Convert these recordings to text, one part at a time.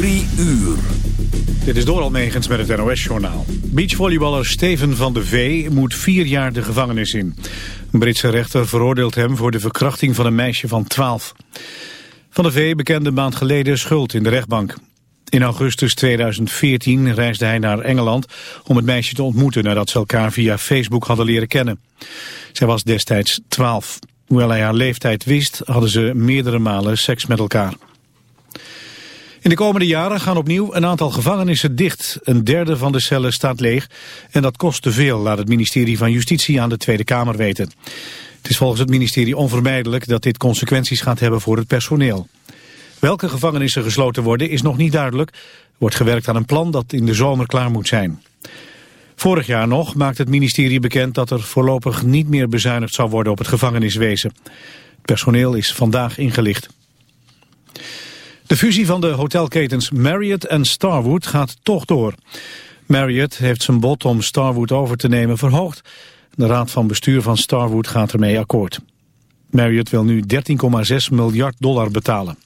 Drie uur. Dit is Doral Megens met het NOS-journaal. Beachvolleyballer Steven van de V moet vier jaar de gevangenis in. Een Britse rechter veroordeelt hem voor de verkrachting van een meisje van 12. Van de V bekende een maand geleden schuld in de rechtbank. In augustus 2014 reisde hij naar Engeland om het meisje te ontmoeten... nadat ze elkaar via Facebook hadden leren kennen. Zij was destijds 12. Hoewel hij haar leeftijd wist, hadden ze meerdere malen seks met elkaar. In de komende jaren gaan opnieuw een aantal gevangenissen dicht. Een derde van de cellen staat leeg en dat kost te veel, laat het ministerie van Justitie aan de Tweede Kamer weten. Het is volgens het ministerie onvermijdelijk dat dit consequenties gaat hebben voor het personeel. Welke gevangenissen gesloten worden is nog niet duidelijk. Er wordt gewerkt aan een plan dat in de zomer klaar moet zijn. Vorig jaar nog maakte het ministerie bekend dat er voorlopig niet meer bezuinigd zou worden op het gevangeniswezen. Het personeel is vandaag ingelicht. De fusie van de hotelketens Marriott en Starwood gaat toch door. Marriott heeft zijn bod om Starwood over te nemen verhoogd. De raad van bestuur van Starwood gaat ermee akkoord. Marriott wil nu 13,6 miljard dollar betalen.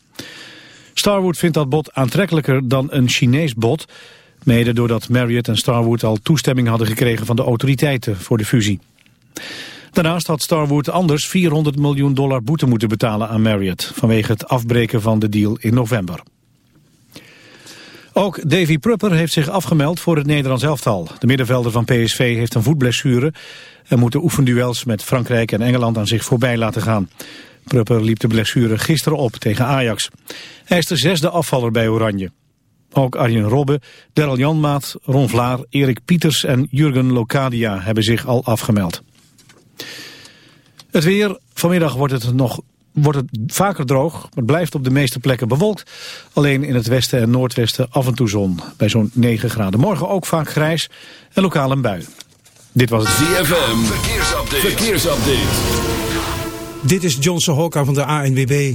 Starwood vindt dat bod aantrekkelijker dan een Chinees bod... mede doordat Marriott en Starwood al toestemming hadden gekregen van de autoriteiten voor de fusie. Daarnaast had Starwood anders 400 miljoen dollar boete moeten betalen aan Marriott... vanwege het afbreken van de deal in november. Ook Davy Prupper heeft zich afgemeld voor het Nederlands elftal. De middenvelder van PSV heeft een voetblessure... en moet de oefenduels met Frankrijk en Engeland aan zich voorbij laten gaan. Prupper liep de blessure gisteren op tegen Ajax. Hij is de zesde afvaller bij Oranje. Ook Arjen Robben, Daryl Janmaat, Ron Vlaar, Erik Pieters en Jurgen Locadia hebben zich al afgemeld. Het weer, vanmiddag wordt het nog wordt het vaker droog, maar het blijft op de meeste plekken bewolkt. Alleen in het westen en noordwesten af en toe zon, bij zo'n 9 graden. Morgen ook vaak grijs en lokaal een bui. Dit was het ZFM, verkeersupdate. verkeersupdate. Dit is Johnson Hokka van de ANWB.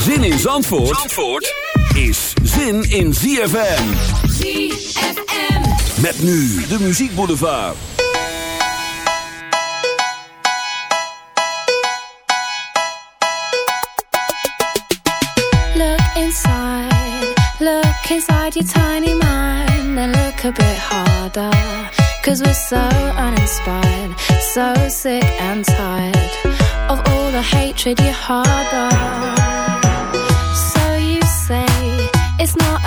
Zin in Zandvoort, Zandvoort is zin in ZFM. ZFM. Met nu de Muziek Boulevard. Look inside, look inside your tiny mind and look a bit harder. Cause we're so uninspired, so sick and tired of all the hatred you harbor.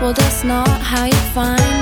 Well, that's not how you find.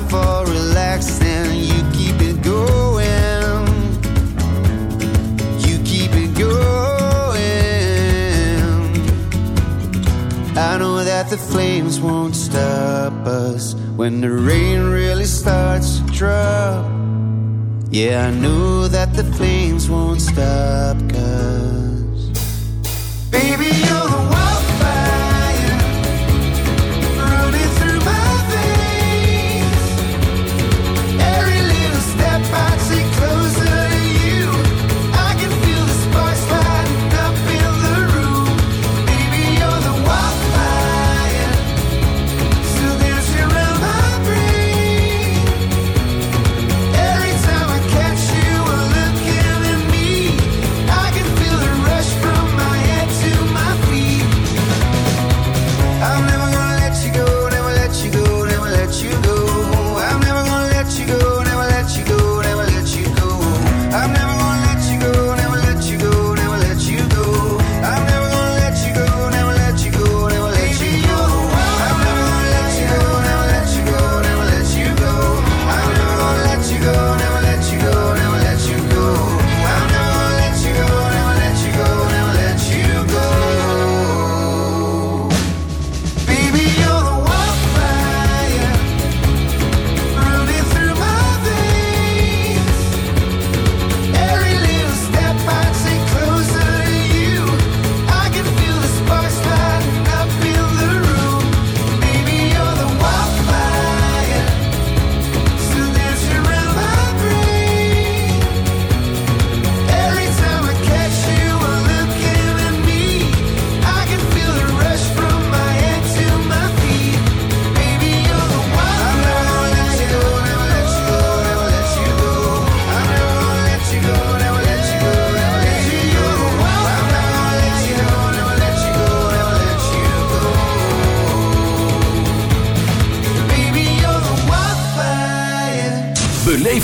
for relaxing. You keep it going. You keep it going. I know that the flames won't stop us when the rain really starts to drop. Yeah, I know that the flames won't stop cause Baby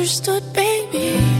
Understood, baby.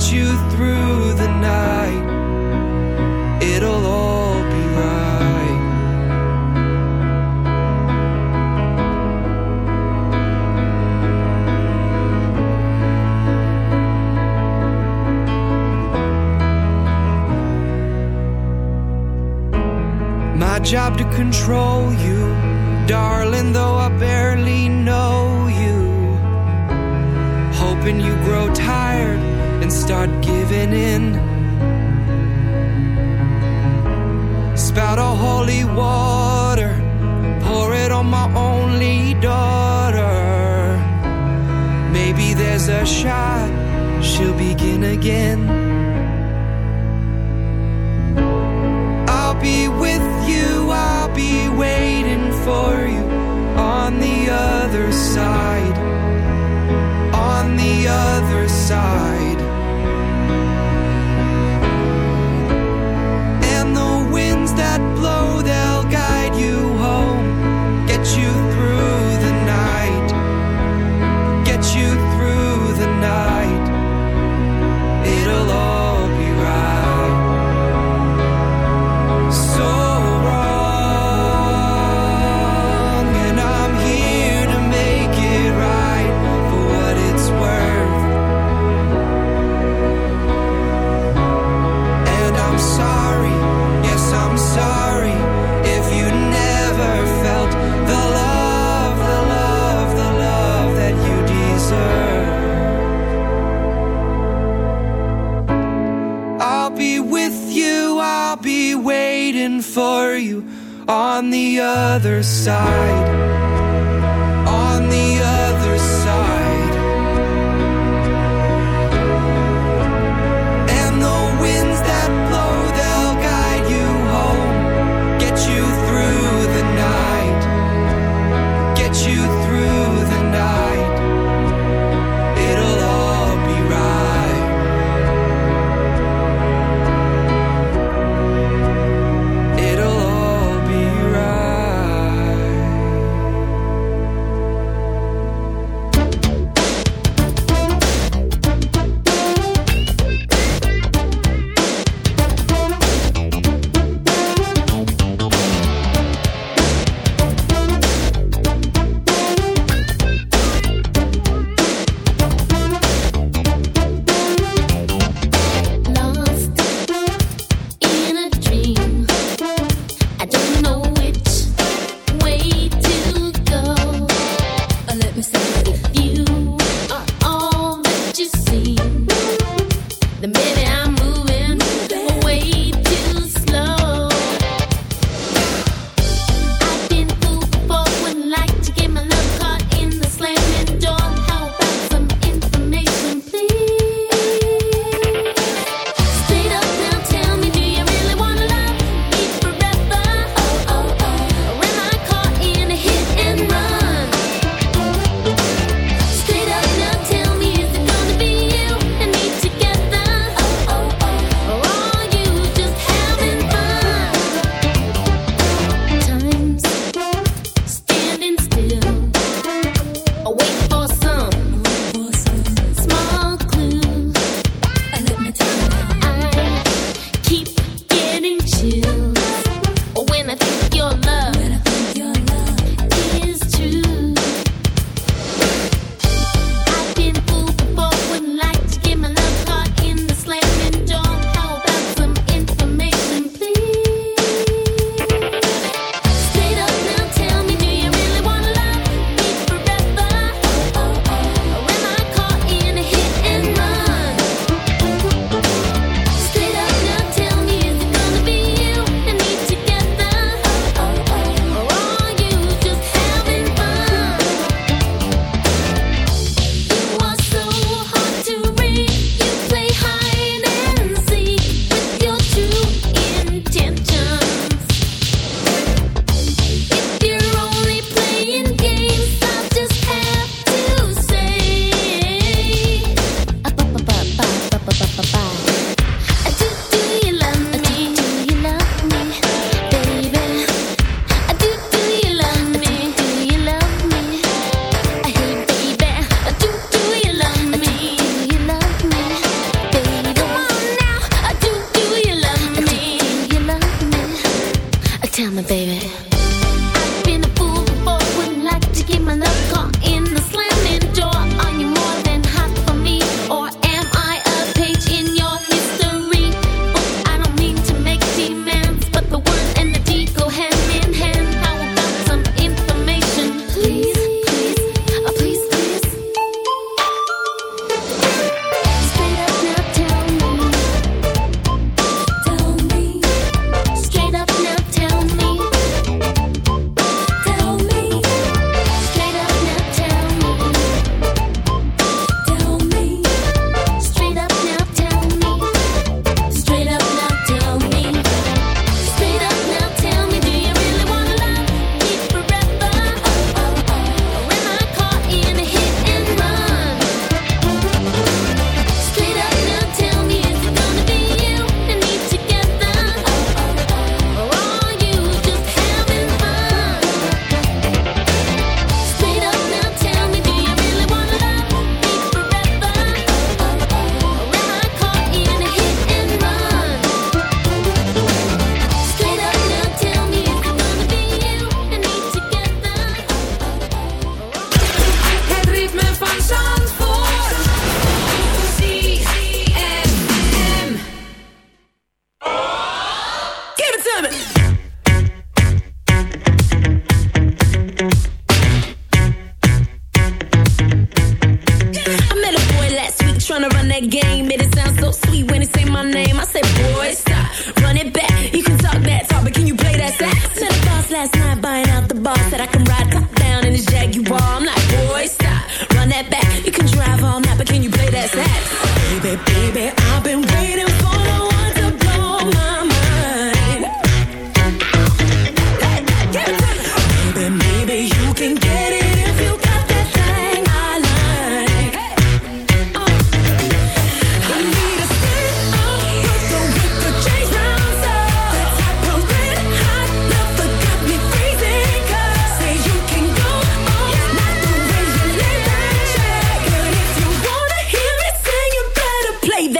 get you through the night. It'll all be right. My job to control you, darling, though I barely know you. Hoping you grow and start giving in. Spout a holy water, pour it on my only daughter. Maybe there's a shot, she'll begin again. I'll be with you, I'll be waiting for you on the other side on the other side on the other side.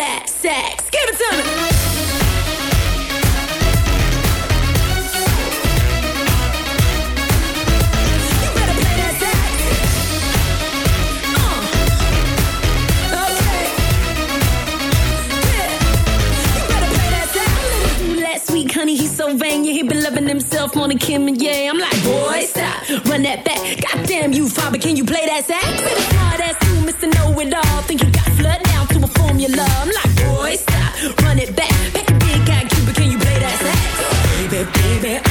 sex, sex. Give it to me. Uh. Yeah. Last week, honey, he's so vain. Yeah, he been loving himself on than Kim and yeah. I'm like, boy, stop, run that back. Goddamn you, father, can you play that sax? Hard ass you, Mr. Know It All, think you your love. I'm like, boy, stop, run it back. Pack a big guy, Cuba, can you play that sax? Baby, baby.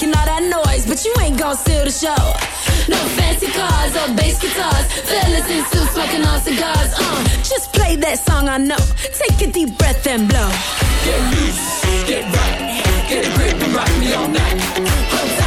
making all that noise, but you ain't gon' steal the show. No fancy cars or bass guitars, fellas in suits smoking all cigars. Uh, just play that song I know. Take a deep breath and blow. Get loose, get right, get a grip and rock me all night.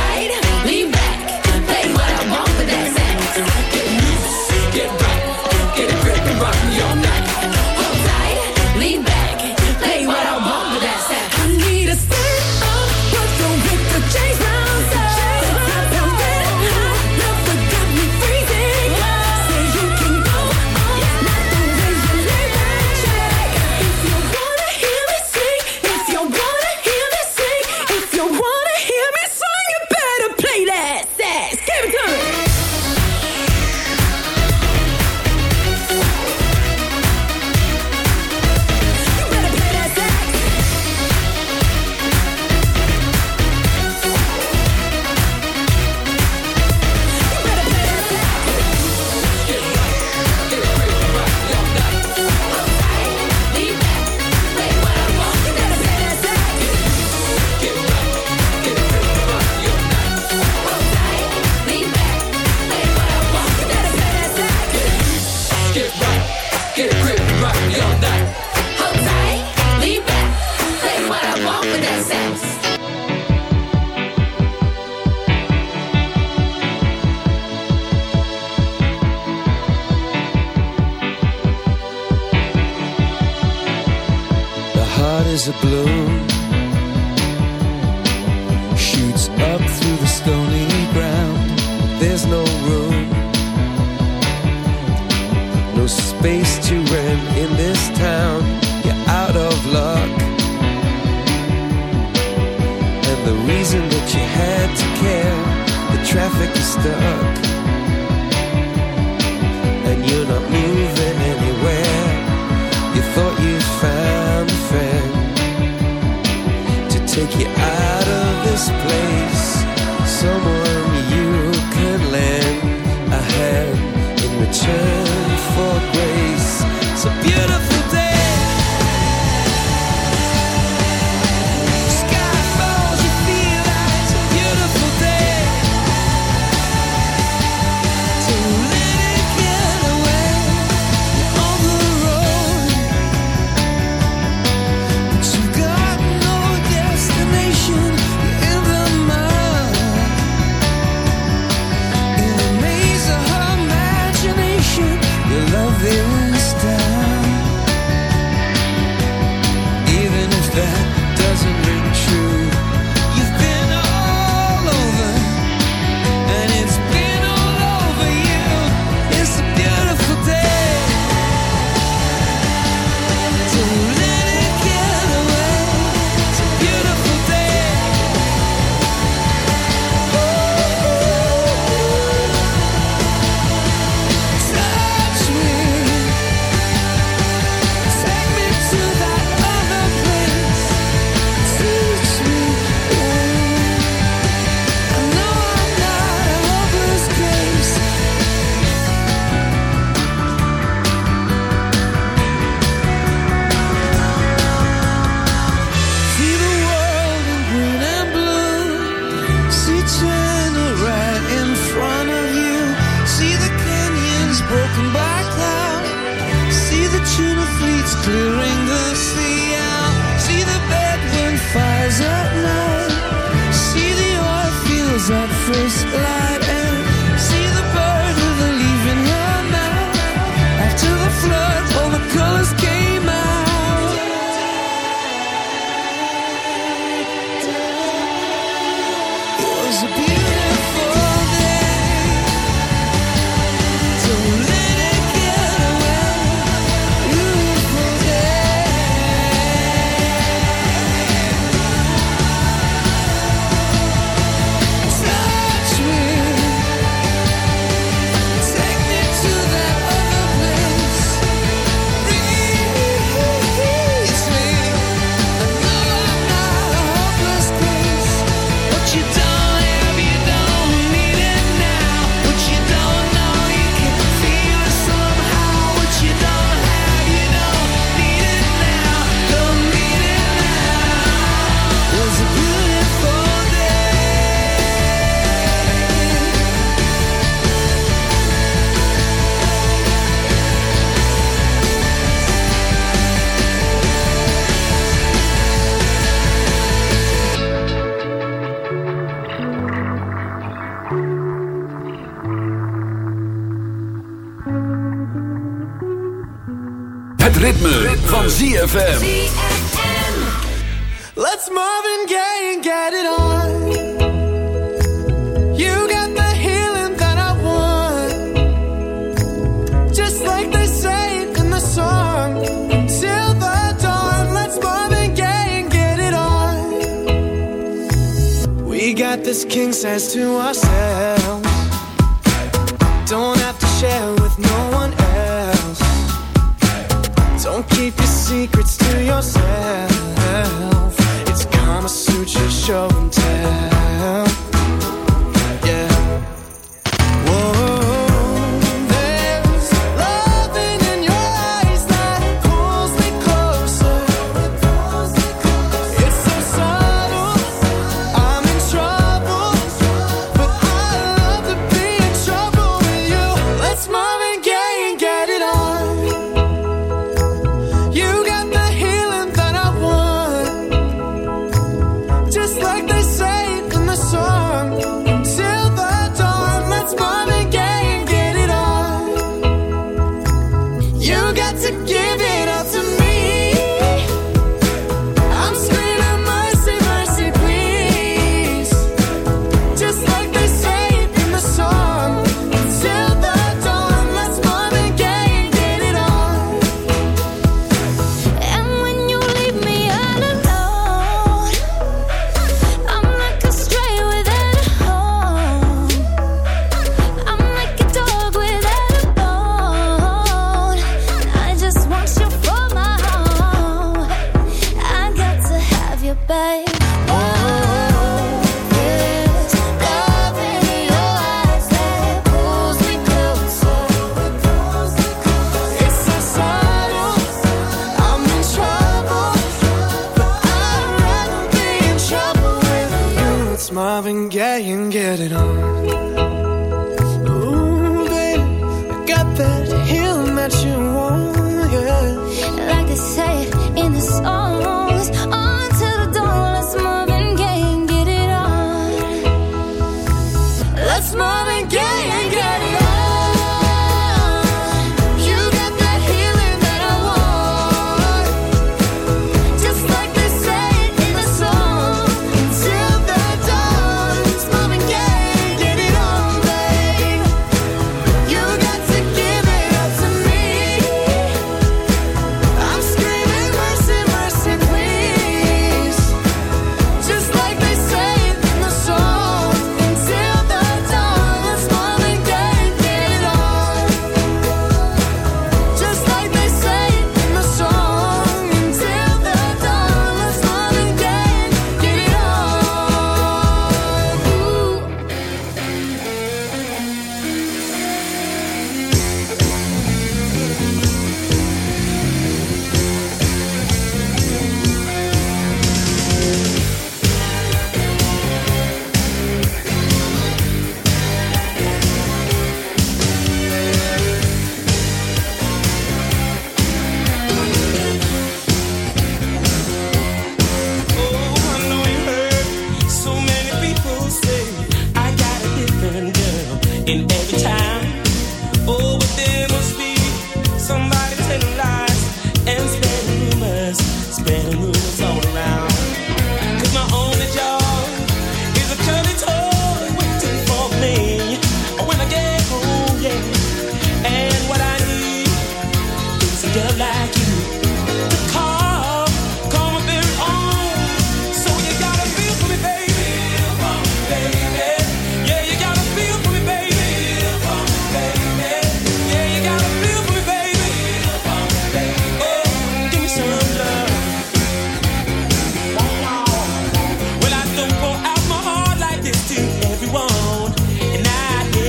ZFM.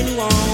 anyone.